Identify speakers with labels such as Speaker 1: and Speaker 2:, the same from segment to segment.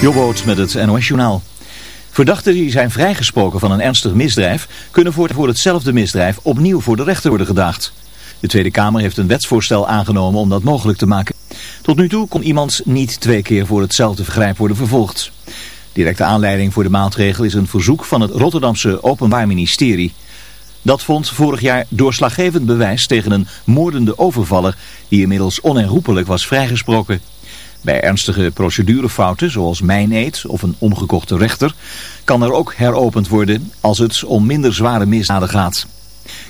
Speaker 1: Jobboot met het NOS-journaal. Verdachten die zijn vrijgesproken van een ernstig misdrijf... kunnen voor hetzelfde misdrijf opnieuw voor de rechter worden gedaagd. De Tweede Kamer heeft een wetsvoorstel aangenomen om dat mogelijk te maken. Tot nu toe kon iemand niet twee keer voor hetzelfde vergrijp worden vervolgd. Directe aanleiding voor de maatregel is een verzoek van het Rotterdamse Openbaar Ministerie. Dat vond vorig jaar doorslaggevend bewijs tegen een moordende overvaller... die inmiddels onherroepelijk was vrijgesproken... Bij ernstige procedurefouten, zoals mijneed of een omgekochte rechter, kan er ook heropend worden als het om minder zware misdaden gaat.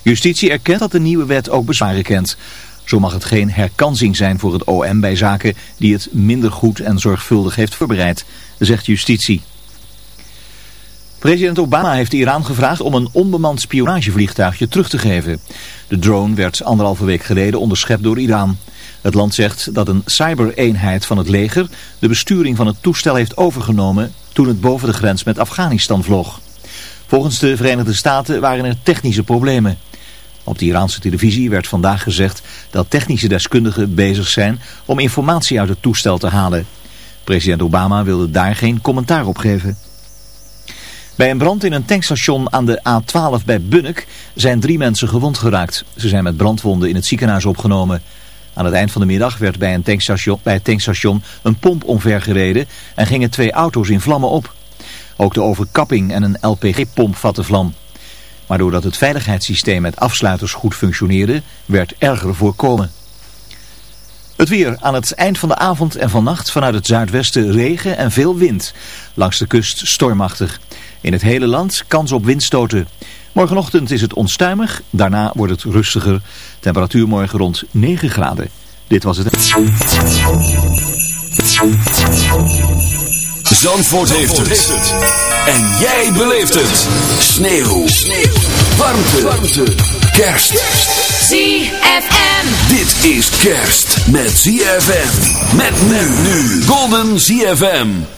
Speaker 1: Justitie erkent dat de nieuwe wet ook bezwaren kent. Zo mag het geen herkansing zijn voor het OM bij zaken die het minder goed en zorgvuldig heeft voorbereid, zegt justitie. President Obama heeft Iran gevraagd om een onbemand spionagevliegtuigje terug te geven. De drone werd anderhalve week geleden onderschept door Iran. Het land zegt dat een cybereenheid van het leger de besturing van het toestel heeft overgenomen toen het boven de grens met Afghanistan vloog. Volgens de Verenigde Staten waren er technische problemen. Op de Iraanse televisie werd vandaag gezegd dat technische deskundigen bezig zijn om informatie uit het toestel te halen. President Obama wilde daar geen commentaar op geven. Bij een brand in een tankstation aan de A12 bij Bunnik zijn drie mensen gewond geraakt. Ze zijn met brandwonden in het ziekenhuis opgenomen. Aan het eind van de middag werd bij, een tankstation, bij het tankstation een pomp omvergereden en gingen twee auto's in vlammen op. Ook de overkapping en een LPG-pomp vatte vlam. Maar doordat het veiligheidssysteem met afsluiters goed functioneerde, werd erger voorkomen. Het weer aan het eind van de avond en vannacht vanuit het zuidwesten regen en veel wind. Langs de kust stormachtig. In het hele land kans op windstoten. Morgenochtend is het onstuimig, daarna wordt het rustiger. Temperatuur morgen rond 9 graden. Dit was het.
Speaker 2: Zandvoort, heeft, het. En jij beleeft het. Sneeuw. Sneeuw. Warmte. Warmte. Kerst.
Speaker 3: ZFM.
Speaker 2: Dit is kerst met ZFM. Met men nu. Golden ZFM.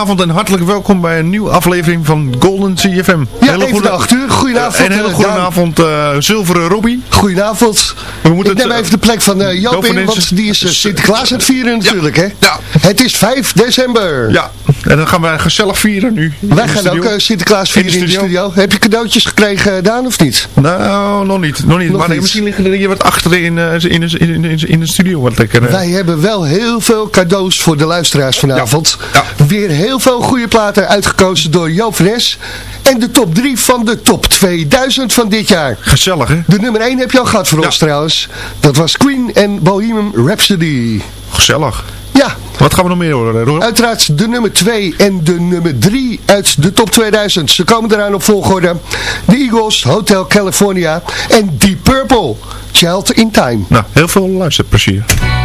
Speaker 4: hele goede avond en hartelijk welkom bij een nieuwe aflevering van Golden CFM.
Speaker 5: Ja,
Speaker 4: hele
Speaker 5: even de acht uur. Goedenavond.
Speaker 4: En hele
Speaker 5: eh,
Speaker 4: goede
Speaker 5: Daan.
Speaker 4: avond, eh, Zilveren Robbie.
Speaker 5: Goedenavond.
Speaker 4: We moeten
Speaker 5: ik
Speaker 4: het,
Speaker 5: neem
Speaker 4: eh,
Speaker 5: even de plek van eh, Joop in, want die is Sinterklaas aan het vieren natuurlijk, hè?
Speaker 4: Ja.
Speaker 5: Het is 5 december.
Speaker 4: Ja, en dan gaan wij gezellig vieren nu.
Speaker 5: Wij gaan ook eh, Sinterklaas vieren in de, studio. Heb je cadeautjes gekregen, Daan, of niet?
Speaker 4: Nou, nog niet. Nog niet.
Speaker 5: Nog
Speaker 4: maar
Speaker 5: niet.
Speaker 4: misschien liggen er hier wat achter in, in, de- in, in, in de studio. Wat lekker.
Speaker 5: Wij hebben wel heel veel cadeaus voor de luisteraars vanavond.
Speaker 4: Ja.
Speaker 5: Weer heel veel goede platen uitgekozen door Joop van Es. En de top 3 van de top 2000 van dit jaar.
Speaker 4: Gezellig, hè?
Speaker 5: De nummer 1 heb je al gehad voor
Speaker 4: Ja.
Speaker 5: ons trouwens. Dat was Queen en Bohemian Rhapsody.
Speaker 4: Gezellig.
Speaker 5: Ja,
Speaker 4: Wat gaan we nog meer horen, Rob?
Speaker 5: Uiteraard de nummer 2 en de nummer 3 uit de top 2000. Ze komen eraan op volgorde. De Eagles, Hotel California en Deep Purple, Child in Time.
Speaker 4: Nou, heel veel luisterplezier.
Speaker 6: said,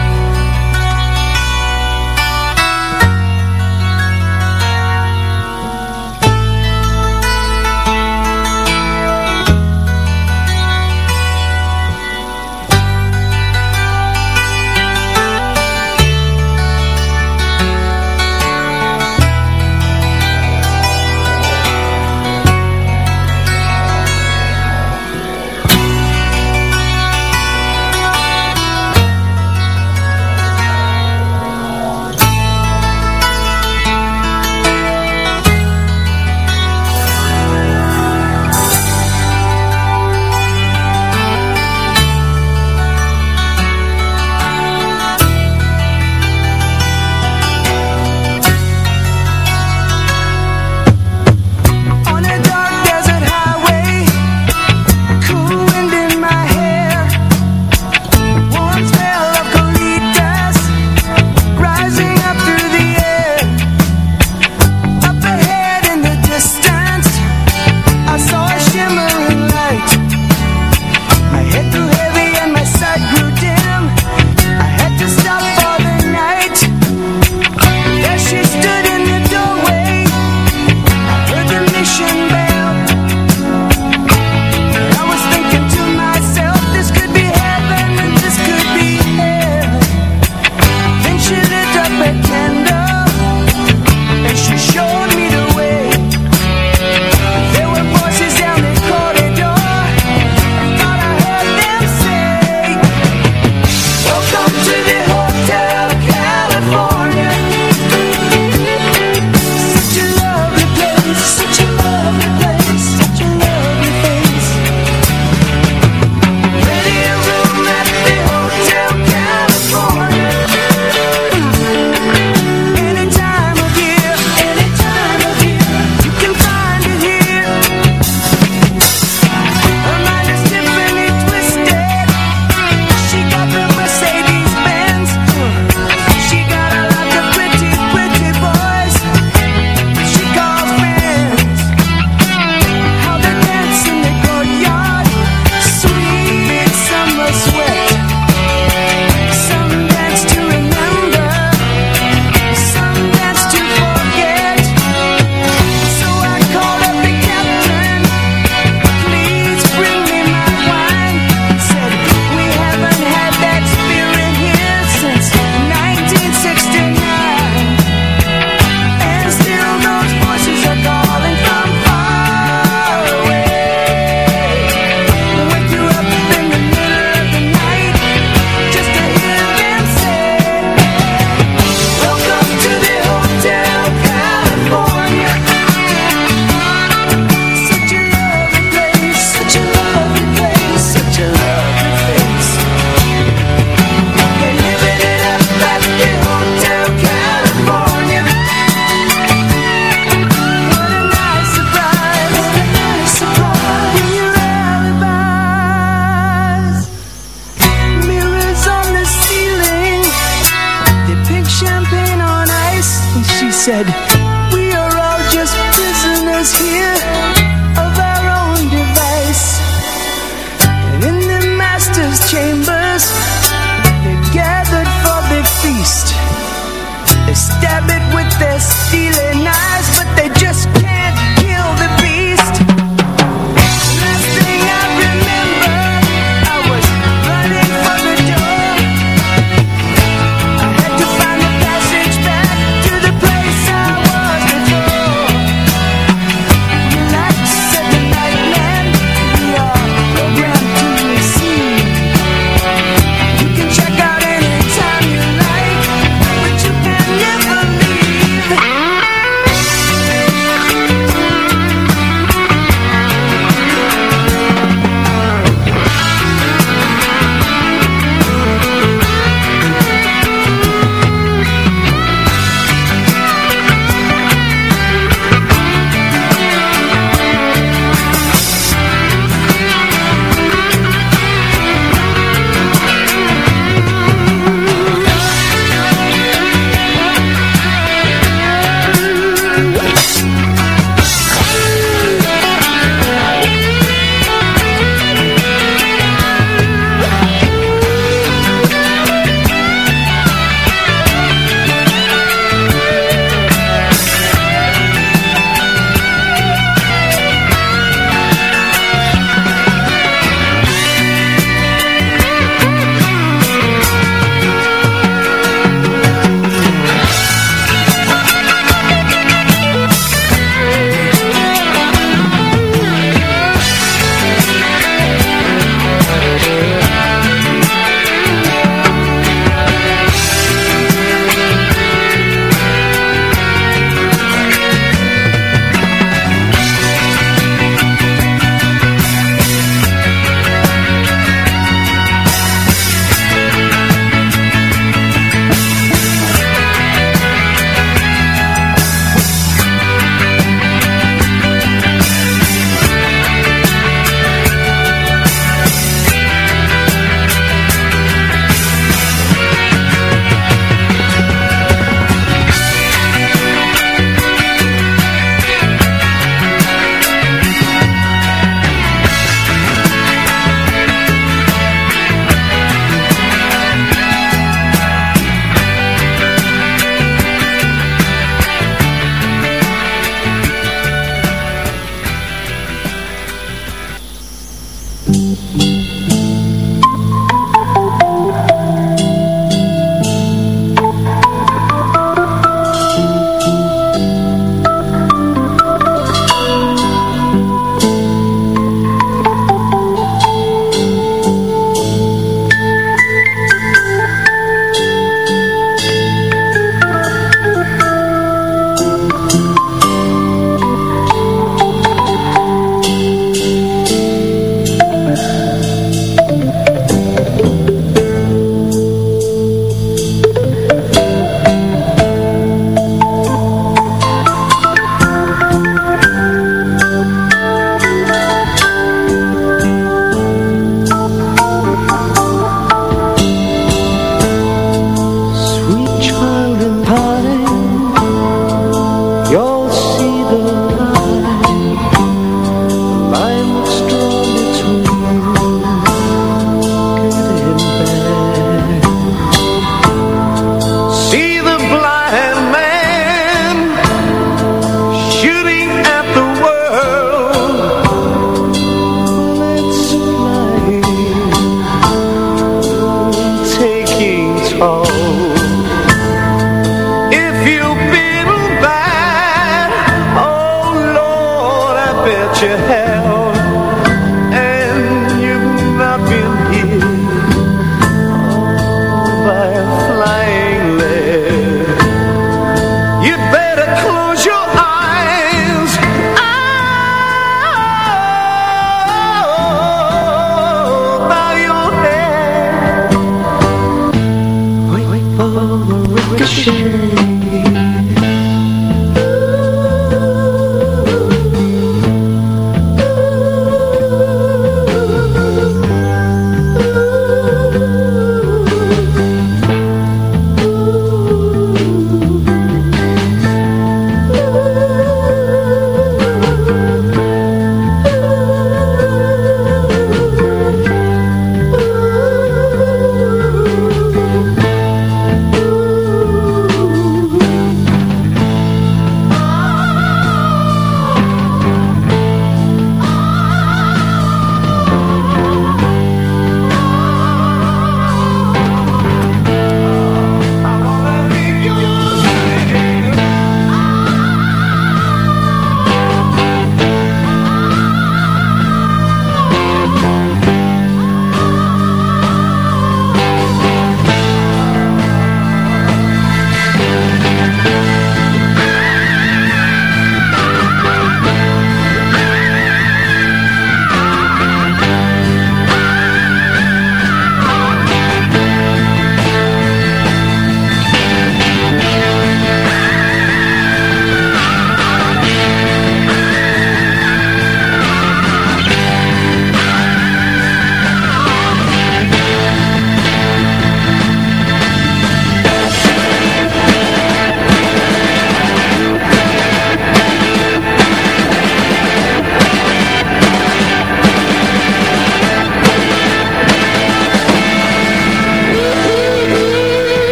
Speaker 6: your
Speaker 5: help.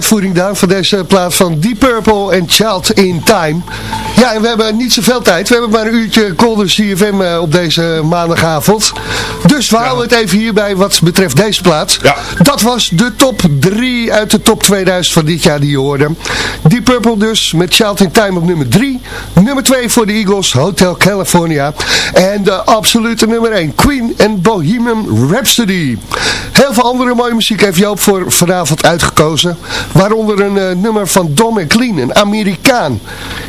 Speaker 5: Uitvoering daar van deze plaat van Deep Purple en Child in Time. Ja, en we hebben niet zoveel tijd. We hebben maar een uurtje Golden CFM eh, op deze maandagavond. Dus we houden het even hierbij wat betreft deze plaat.
Speaker 4: Ja.
Speaker 5: Dat was de top 3 uit de top 2000 van dit jaar die je hoorde. Deep Purple dus met Child in Time op nummer 3. Nummer 2 voor de Eagles, Hotel California. En de absolute nummer 1, Queen en Bohemian Rhapsody. Heel veel andere mooie muziek heeft Joop voor vanavond uitgekozen. Waaronder een eh, nummer van Don McLean, een Amerikaan.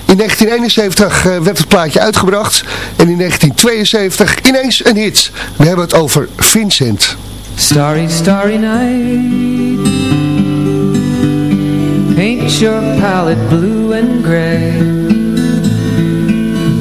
Speaker 5: In 1971 eh, werd het plaatje uitgebracht. En in 1972 ineens een hit. We hebben het over Vincent.
Speaker 2: Starry, starry night Paint your palette blue and gray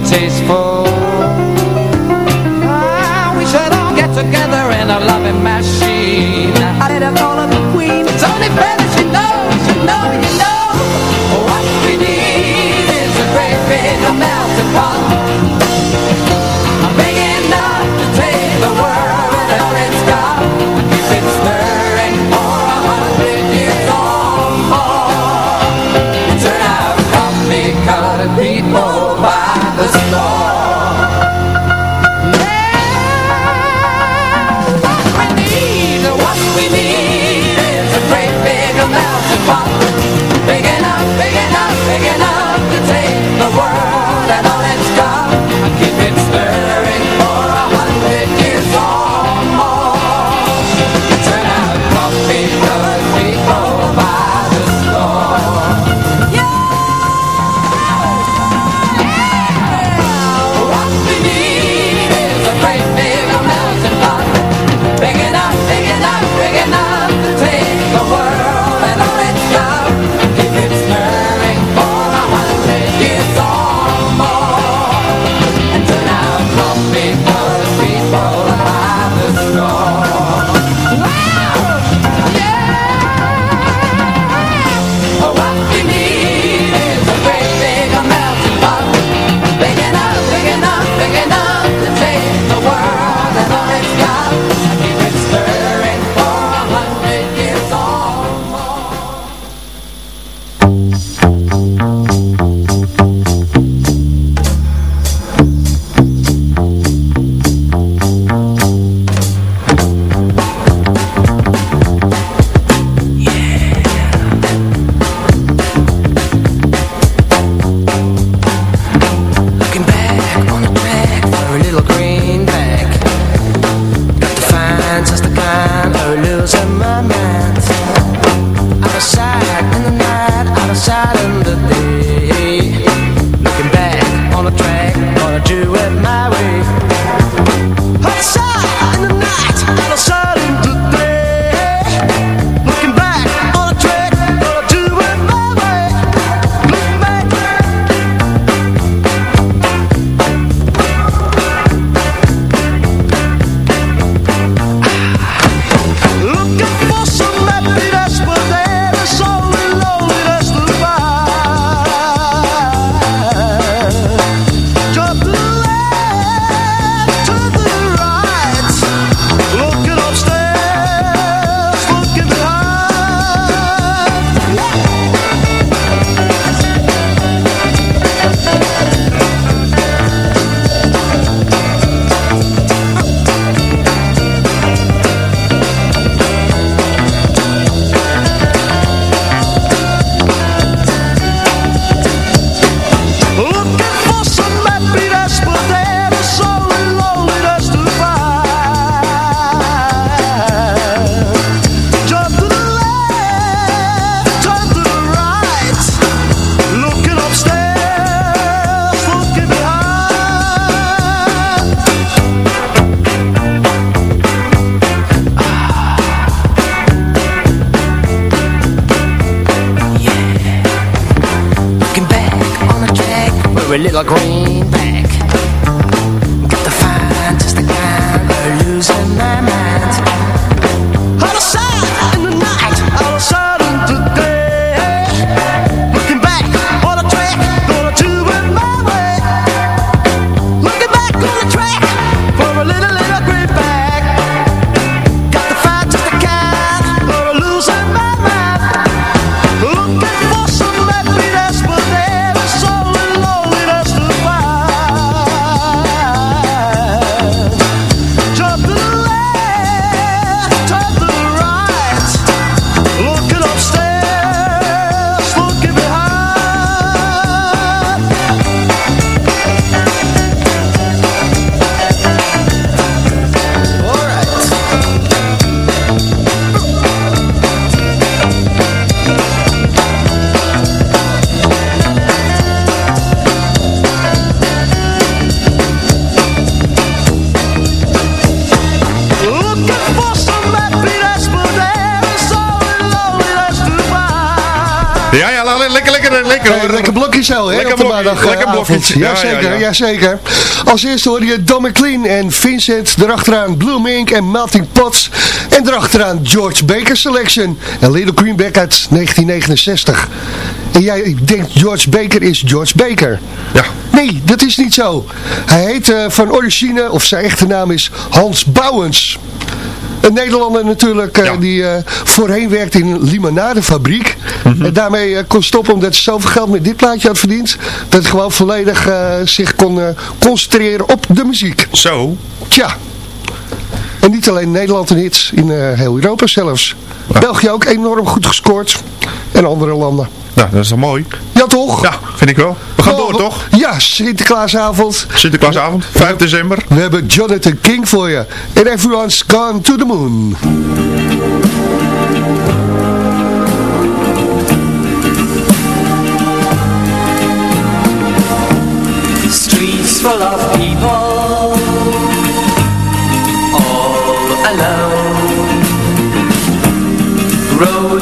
Speaker 6: tasteful the green. Lekker, lekker, lekker.
Speaker 5: Eh, lekker blokje zo, hè?
Speaker 6: Lekker blokje,
Speaker 5: eh,
Speaker 6: lekker blokje. Ja,
Speaker 5: Jazeker,
Speaker 6: ja, ja.
Speaker 5: jazeker. Als eerste hoor je Don McLean en Vincent. Erachteraan Blue Mink en Melting Pots. En erachteraan George Baker Selection. En Little Greenback uit 1969. En jij denkt George Baker is George Baker.
Speaker 6: Ja.
Speaker 5: Nee, dat is niet zo. Hij heet eh, van origine, of zijn echte naam is Hans Bouwens. Een Nederlander natuurlijk, eh,
Speaker 6: Ja.
Speaker 5: die eh, voorheen werkte in een limonadefabriek.
Speaker 6: Mhm.
Speaker 5: En daarmee eh, kon stoppen omdat hij zoveel geld met dit plaatje had verdiend. Dat hij gewoon volledig zich kon concentreren op de muziek.
Speaker 6: Zo.
Speaker 5: Tja. En niet alleen in Nederland een hit, in eh, heel Europa zelfs.
Speaker 6: Ja.
Speaker 5: België ook enorm goed gescoord. En andere landen.
Speaker 6: Nou, dat is toch mooi?
Speaker 5: Ja toch?
Speaker 6: Ja, vind ik wel. We gaan
Speaker 5: Oh,
Speaker 6: door, toch?
Speaker 5: Ja, Sinterklaasavond.
Speaker 6: Sinterklaasavond, 5 december.
Speaker 5: We hebben Jonathan King voor je. En Everyone's Gone to the Moon.
Speaker 7: Streets full of people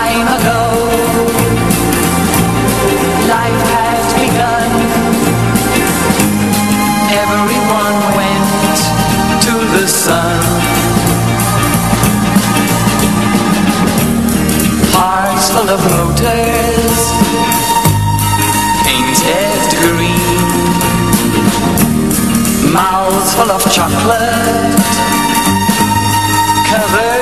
Speaker 7: time ago. Life begun. Everyone went to the sun. Hearts full of motors, painted green. Mouths full of chocolate, covered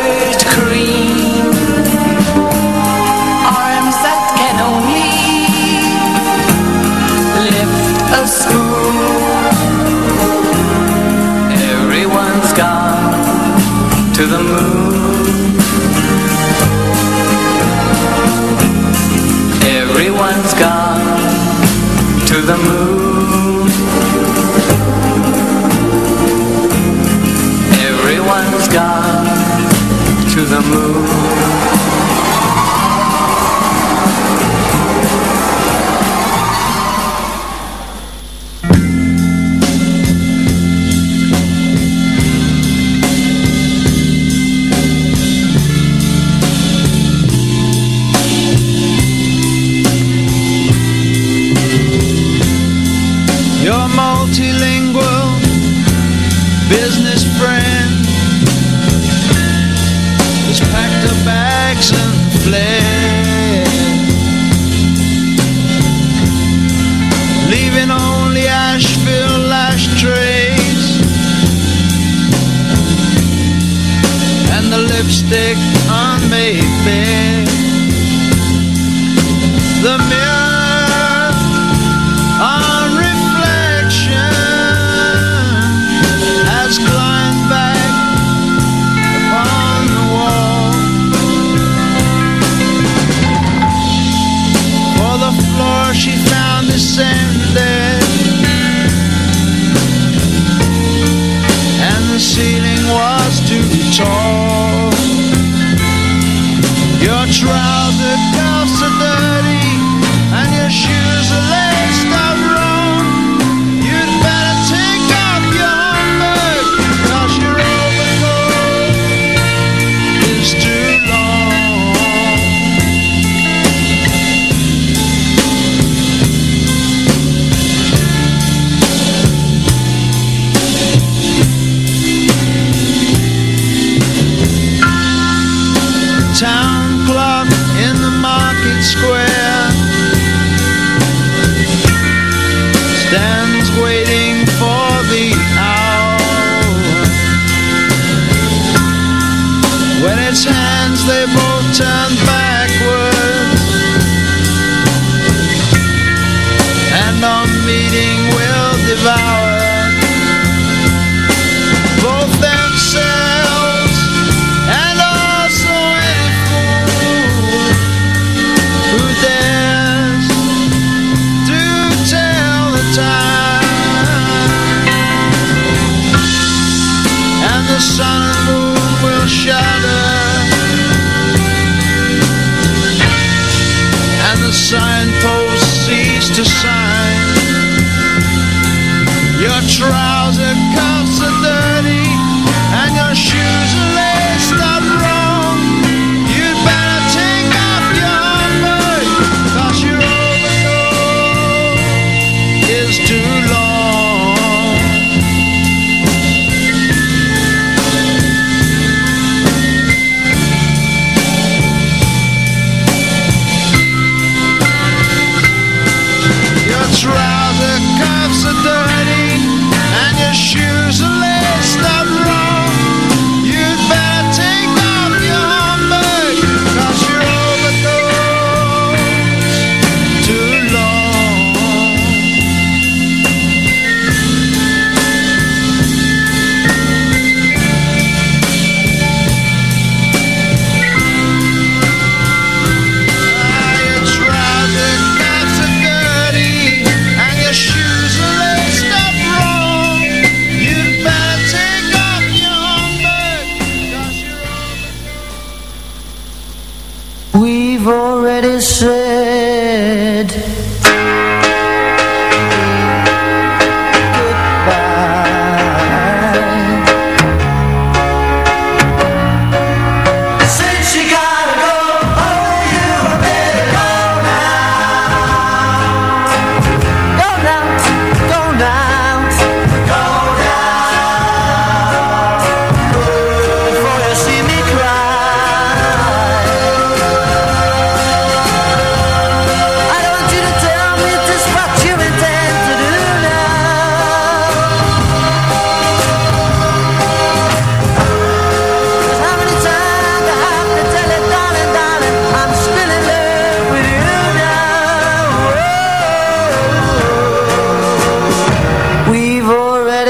Speaker 7: to the moon. Everyone's gone to the moon. Everyone's gone to the moon.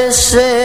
Speaker 4: descer.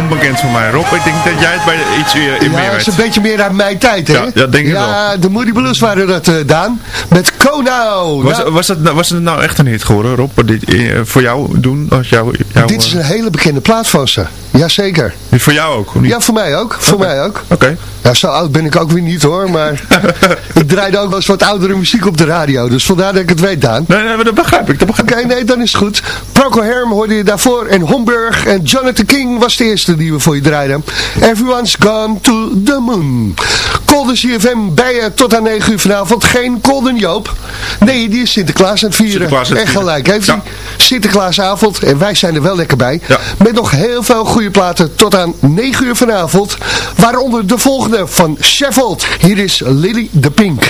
Speaker 4: bomba onbekend voor mij, Rob. Ik denk dat jij het bij iets in
Speaker 5: Ja,
Speaker 4: meer
Speaker 5: dat
Speaker 4: weet.
Speaker 5: is een beetje meer uit mijn tijd, hè?
Speaker 4: Ja, ja, denk ik
Speaker 5: Ja, de Moody Blues waren dat, eh, Daan. Met Konau.
Speaker 4: Was,
Speaker 5: Nou,
Speaker 4: was, het, nou- was het nou echt een hit geworden, Rob? Dit, eh, voor jou doen? Als jou, jou,
Speaker 5: dit is
Speaker 4: eh,
Speaker 5: een hele bekende plaat van ze. Jazeker.
Speaker 4: Voor jou ook? of niet?
Speaker 5: Ja, voor mij ook. Voor mij ook.
Speaker 4: Oké.
Speaker 5: Ja, zo oud ben ik ook weer niet hoor, maar ik draaide ook wel eens wat oudere muziek op de radio, dus vandaar dat ik het weet, Daan.
Speaker 4: Nee, nee, maar dat begrijp ik. Dat begrijp
Speaker 5: Oké, nee, dan is het goed. Procol Harum hoorde je daarvoor en Homburg en Jonathan King was de eerste die we voor je draaiden. Everyone's gone to the moon. Golden CFM bij je tot aan 9 uur vanavond. Geen Golden Joop. Nee, die is Sinterklaas aan het vieren.
Speaker 4: Sinterklaas
Speaker 5: en gelijk heeft
Speaker 4: Ja.
Speaker 5: hij. Sinterklaasavond en wij zijn er wel lekker bij.
Speaker 4: Ja.
Speaker 5: Met nog heel veel goede platen tot aan 9 uur vanavond. Waaronder de volgende van Sheffield. Hier is Lily de Pink.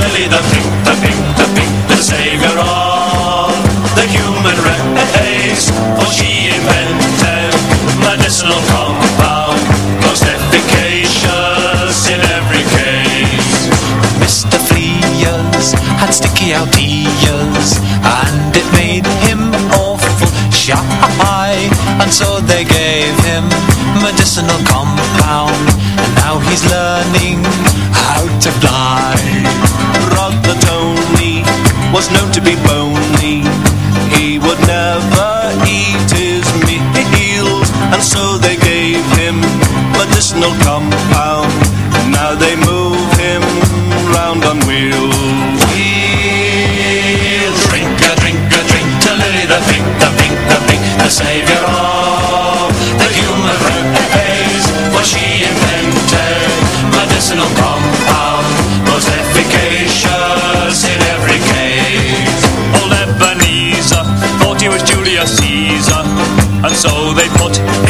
Speaker 8: Lily the pink, the pink, the pink, the savior of the human race. For she invented medicinal compound, most efficacious in every case. Mr. Fleas had sticky out ears, and it made him awful shy. And so they gave him medicinal compound, they put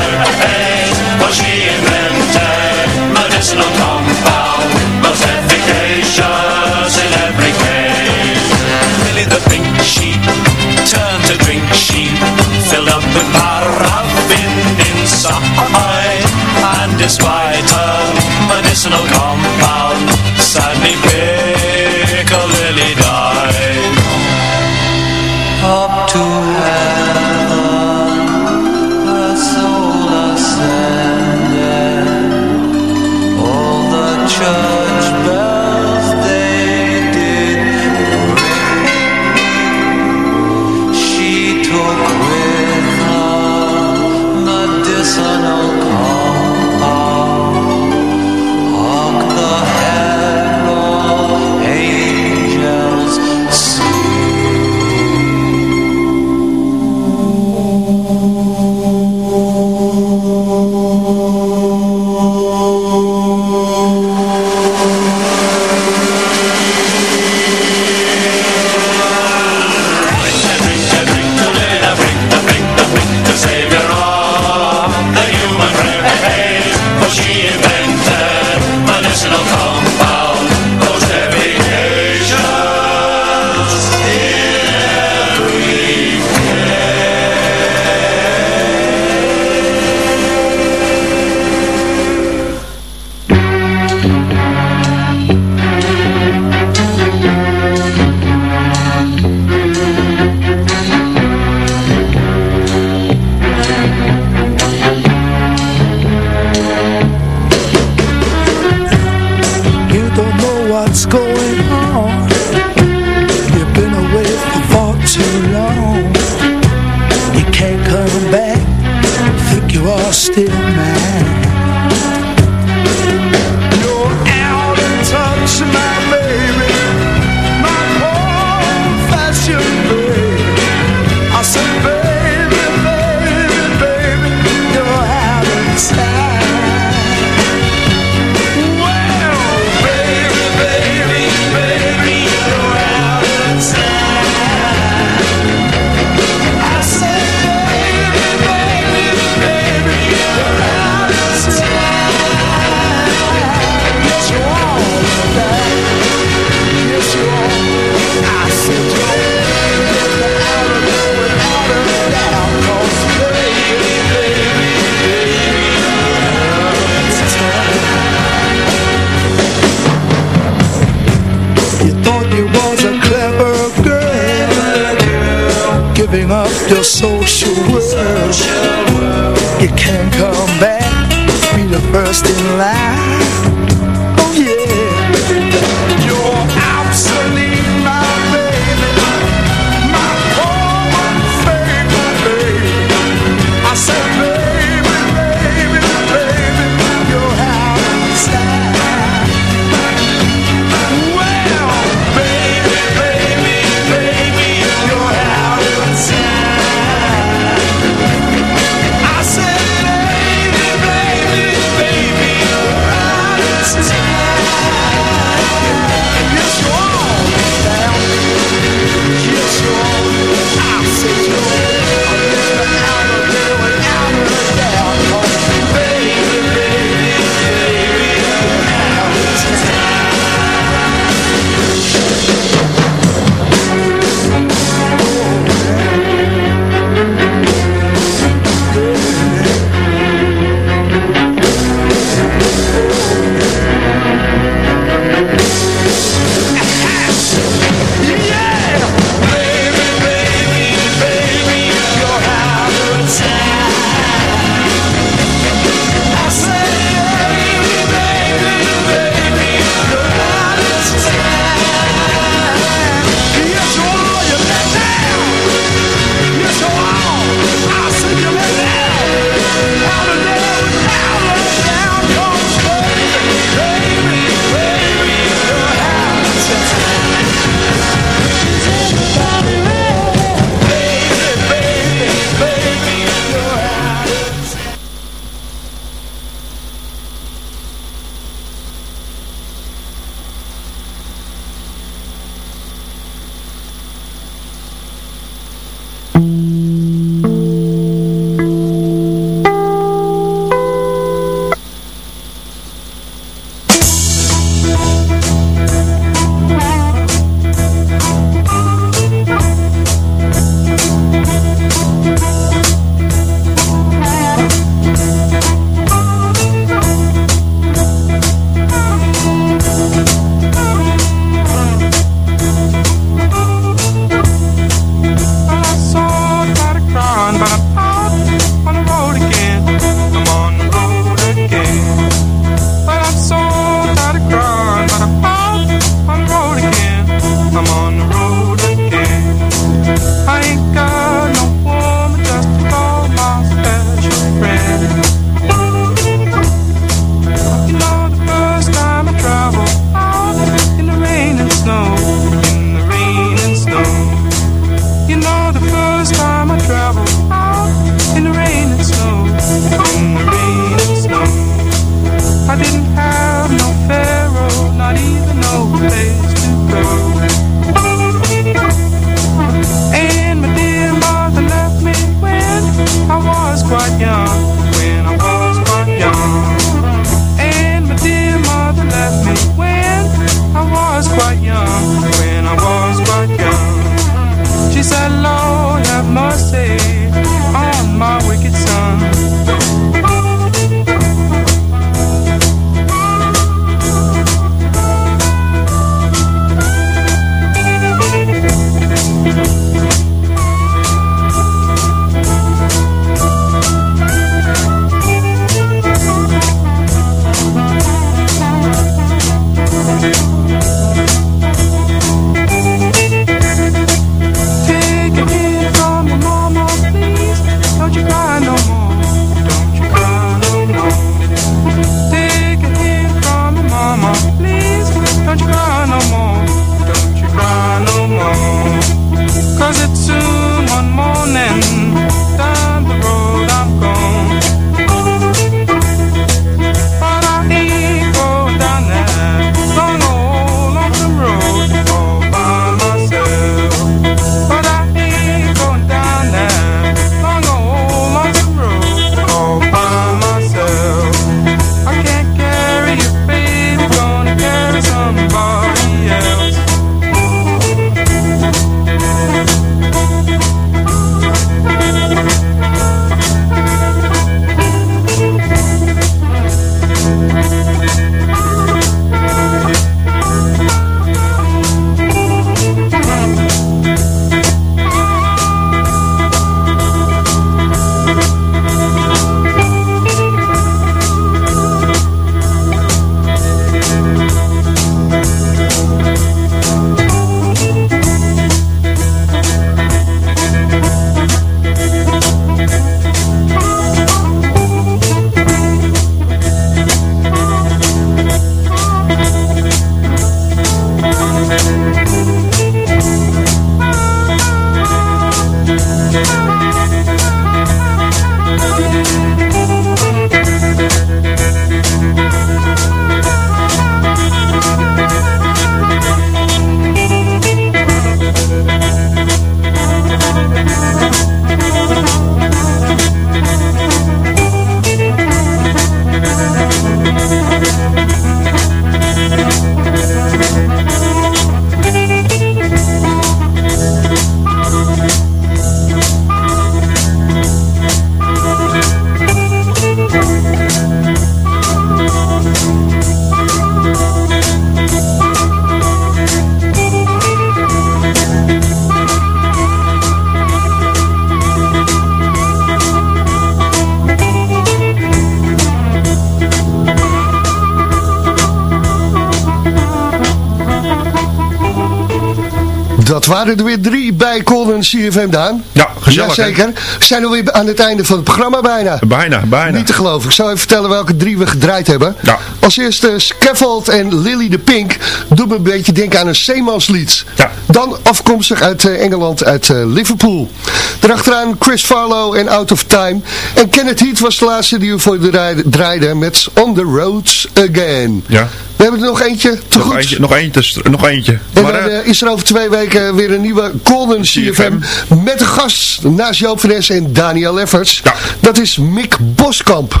Speaker 5: Waren er weer drie bij Golden CFM Daan.
Speaker 4: Ja, gezellig?
Speaker 5: Jazeker. We zijn alweer aan het einde van het programma bijna.
Speaker 4: Bijna, bijna.
Speaker 5: Niet te geloven. Ik zal even vertellen welke drie we gedraaid hebben.
Speaker 4: Ja.
Speaker 5: Als eerste Scaffold en Lily de Pink. Doet me een beetje denken aan een zeemanslied.
Speaker 4: Ja.
Speaker 5: Dan afkomstig uit eh, Engeland, uit eh, Liverpool. Daarachteraan Chris Farlow en Out of Time. En Kenneth Heat was de laatste die we voor de draaide, draaide met On the Roads Again.
Speaker 4: Ja.
Speaker 5: We hebben er nog eentje te
Speaker 4: Nog
Speaker 5: goed.
Speaker 4: eentje, nog eentje, nog eentje.
Speaker 5: En
Speaker 4: Maar,
Speaker 5: dan
Speaker 4: eh,
Speaker 5: is er over twee weken weer een nieuwe Golden CFM met een gast naast Joop van en Daniel Lefferts.
Speaker 4: Ja.
Speaker 5: Dat is Mick Boskamp.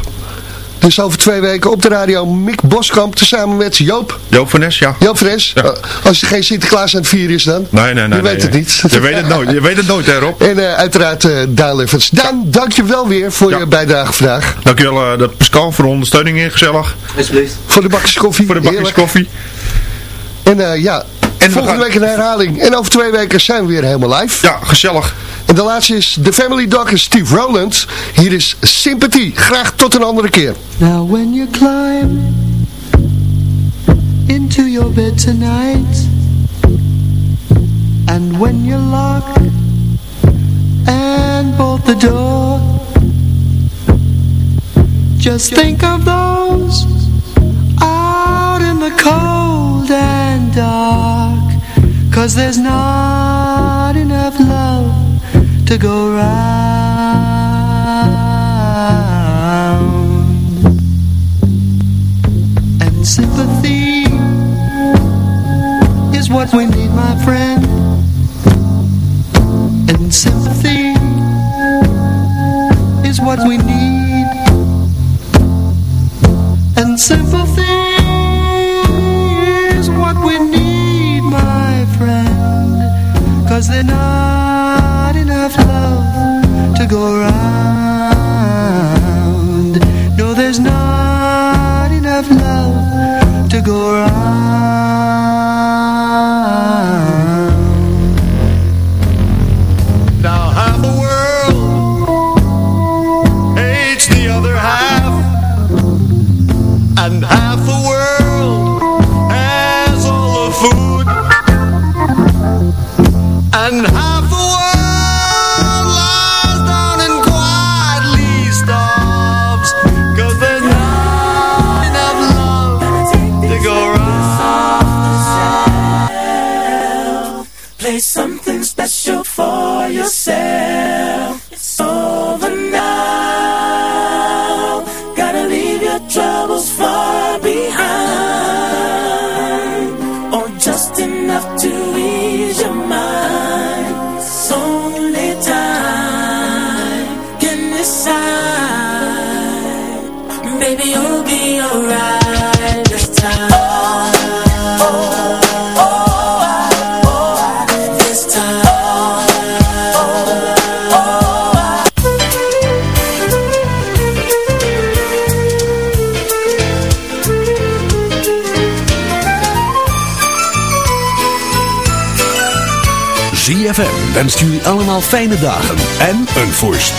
Speaker 5: Dus over twee weken op de radio Mick Boskamp tezamen met Joop.
Speaker 4: Joop van Nes, ja.
Speaker 5: Joop van Nes.
Speaker 4: Ja.
Speaker 5: Eh, als er geen Sinterklaas aan het vieren is dan.
Speaker 4: Nee, nee, nee.
Speaker 5: Je
Speaker 4: nee,
Speaker 5: weet het
Speaker 4: nee.
Speaker 5: niet.
Speaker 4: Je weet het nooit, je weet het nooit, hè Rob.
Speaker 5: En eh, uiteraard eh Daan. Daan, dank je wel weer voor
Speaker 4: Ja.
Speaker 5: je bijdrage vandaag.
Speaker 4: Dankjewel uh, dat Pascal voor de ondersteuning hier, gezellig.
Speaker 5: Voor de bakjes koffie.
Speaker 4: Voor de bakjes
Speaker 5: Heerlijk.
Speaker 4: koffie.
Speaker 5: En eh, ja,
Speaker 4: we
Speaker 5: volgende
Speaker 4: gaan-
Speaker 5: week een herhaling. En over twee weken zijn we weer helemaal live.
Speaker 4: Ja, gezellig.
Speaker 5: En de laatste is The Family Dog en Steve Rowland. Hier is Sympathie. Graag tot een andere keer.
Speaker 9: Now when you climb into your bed tonight And when you lock and bolt the door Just think of those out in the cold and dark Cause there's not enough love to go round and sympathy is what we need, my friend. And sympathy is what we need. And sympathy is what we need, my friend. Cause they're not go around.
Speaker 3: Wenst jullie allemaal fijne dagen en een voorspoedig.